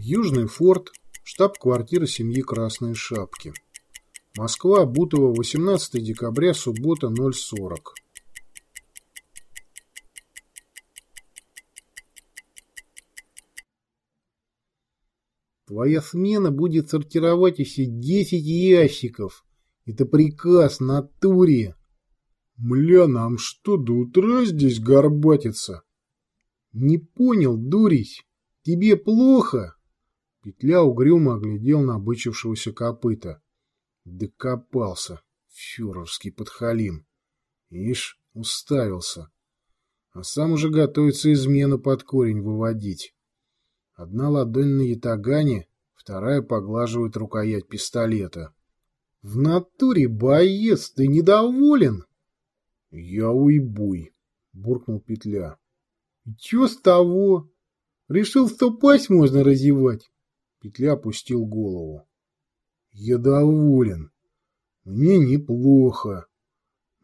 Южный форт, штаб-квартира семьи Красной Шапки. Москва, Бутово, 18 декабря, суббота, 0.40. Твоя смена будет сортировать еще 10 ящиков. Это приказ натуре. Мля, нам что, до утра здесь горбатиться? Не понял, дурись. Тебе плохо? Петля угрюмо оглядел набычившегося копыта. Докопался. Фюрерский подхалим. Ишь, уставился. А сам уже готовится измену под корень выводить. Одна ладонь на ятагане, вторая поглаживает рукоять пистолета. — В натуре, боец, ты недоволен? — Я уйбуй, — буркнул Петля. — Чё с того? Решил, что пасть можно разевать? Петля опустил голову. — Я доволен. Мне неплохо.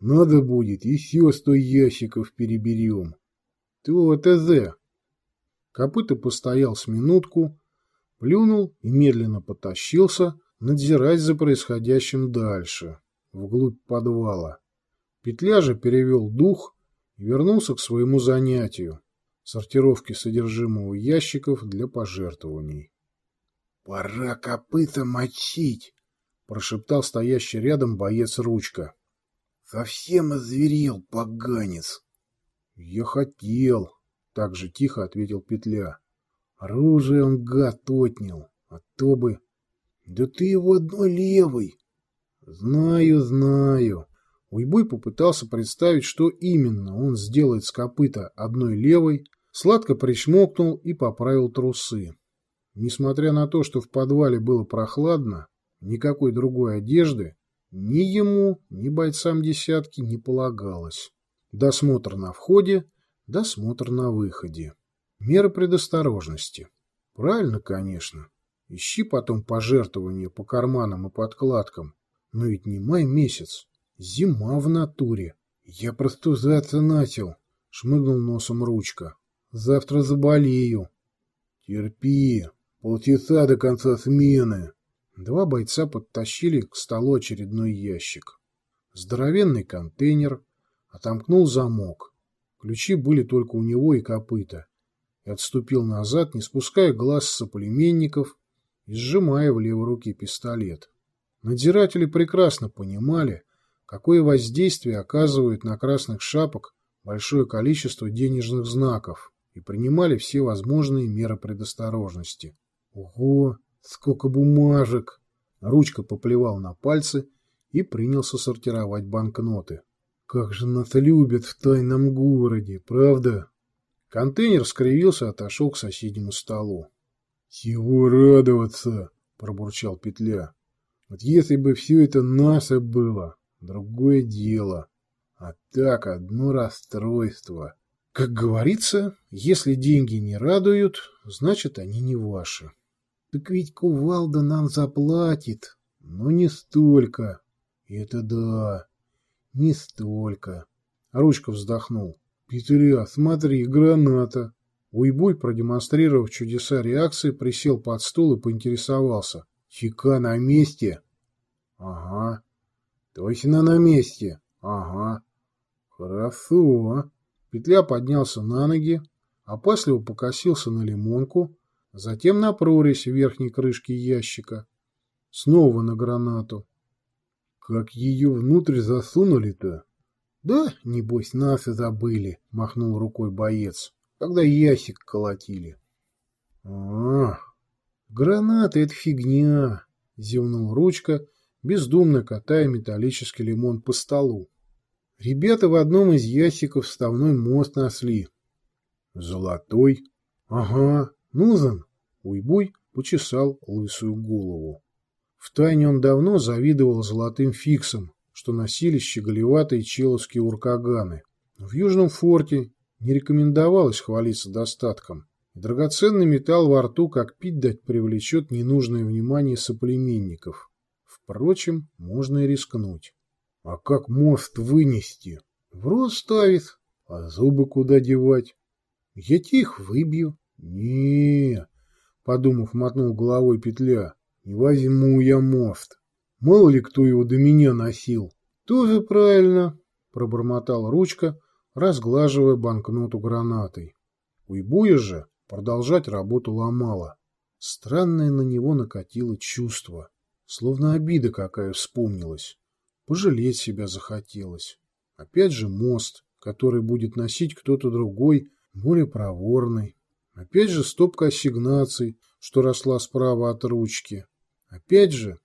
Надо будет, еще сто ящиков переберем. Ты вот ТЗ, Копыта постоял с минутку, плюнул и медленно потащился, надзирать за происходящим дальше, вглубь подвала. Петля же перевел дух и вернулся к своему занятию — сортировке содержимого ящиков для пожертвований. — Пора копыта мочить! — прошептал стоящий рядом боец Ручка. — Совсем озверел, поганец! — Я хотел, так же тихо ответил Петля. Оружие он, гад, отнял. А то бы... Да ты его одной левой. Знаю, знаю. Уйбуй попытался представить, что именно он сделает с копыта одной левой, сладко причмокнул и поправил трусы. Несмотря на то, что в подвале было прохладно, никакой другой одежды ни ему, ни бойцам десятки не полагалось. Досмотр на входе Досмотр на выходе. Меры предосторожности. Правильно, конечно. Ищи потом пожертвования по карманам и подкладкам. Но ведь не май месяц. Зима в натуре. Я простужаться начал. Шмыгнул носом ручка. Завтра заболею. Терпи. Полчаса до конца смены. Два бойца подтащили к столу очередной ящик. Здоровенный контейнер. Отомкнул замок. Ключи были только у него и копыта. И отступил назад, не спуская глаз с соплеменников и сжимая в левой руке пистолет. Надзиратели прекрасно понимали, какое воздействие оказывает на красных шапок большое количество денежных знаков и принимали все возможные меры предосторожности. Ого, сколько бумажек! Ручка поплевал на пальцы и принялся сортировать банкноты. Как же нас любят в тайном городе, правда? Контейнер скривился и отошел к соседнему столу. Чего радоваться, пробурчал Петля. Вот если бы все это наше было, другое дело. А так одно расстройство. Как говорится, если деньги не радуют, значит они не ваши. Так ведь кувалда нам заплатит, но не столько. Это да. Не столько. Ручка вздохнул. Петря, смотри, граната. Уйбуй, продемонстрировав чудеса реакции, присел под стул и поинтересовался. Чека на месте? Ага. Точно на месте? Ага. Хорошо. Петля поднялся на ноги, опасливо покосился на лимонку, затем на прорезь верхней крышки ящика. Снова на гранату. Как ее внутрь засунули-то? Да, небось, нас и забыли, махнул рукой боец, когда ящик колотили. А, гранаты — это фигня, зевнул ручка, бездумно катая металлический лимон по столу. Ребята в одном из ящиков вставной мост насли. Золотой? Ага, нужен. Уйбуй почесал лысую голову. Втайне он давно завидовал золотым фиксам, что носили щеголеватые человские уркаганы. В Южном форте не рекомендовалось хвалиться достатком. Драгоценный металл во рту, как пить дать, привлечет ненужное внимание соплеменников. Впрочем, можно и рискнуть. А как мост вынести? В рот ставит, а зубы куда девать? Я их выбью. Не подумав, мотнул головой петля. Не возьму я мост. Мало ли кто его до меня носил. Тоже правильно, пробормотал ручка, разглаживая банкноту гранатой. Уйбуя же продолжать работу ломала. Странное на него накатило чувство, словно обида какая вспомнилась. Пожалеть себя захотелось. Опять же мост, который будет носить кто-то другой, более проворный. Опять же стопка ассигнаций, что росла справа от ручки. Опять же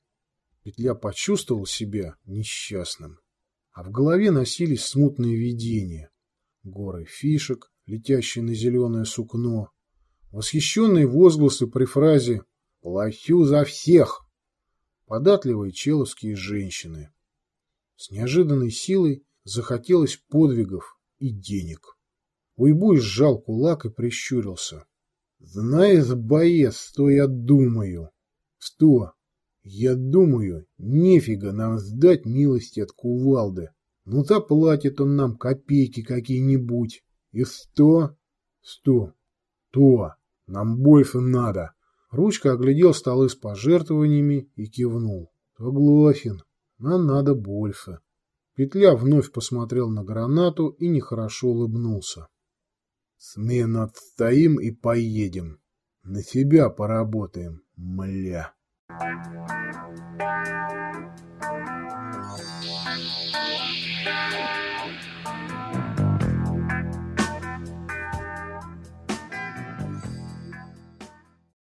Петля почувствовал себя несчастным. А в голове носились смутные видения. Горы фишек, летящие на зеленое сукно, восхищенные возгласы при фразе «Плачу за всех!» податливые человские женщины. С неожиданной силой захотелось подвигов и денег. Уйбуй сжал кулак и прищурился. «Знаешь, боец, что я думаю?» «Что?» «Я думаю, нефига нам сдать милости от кувалды. Ну, заплатит он нам копейки какие-нибудь. И сто?» «Сто?» «То! Нам больше надо!» Ручка оглядел столы с пожертвованиями и кивнул. «Согласен, нам надо больше». Петля вновь посмотрел на гранату и нехорошо улыбнулся. Смену отстоим и поедем. На себя поработаем, мля. Thank you.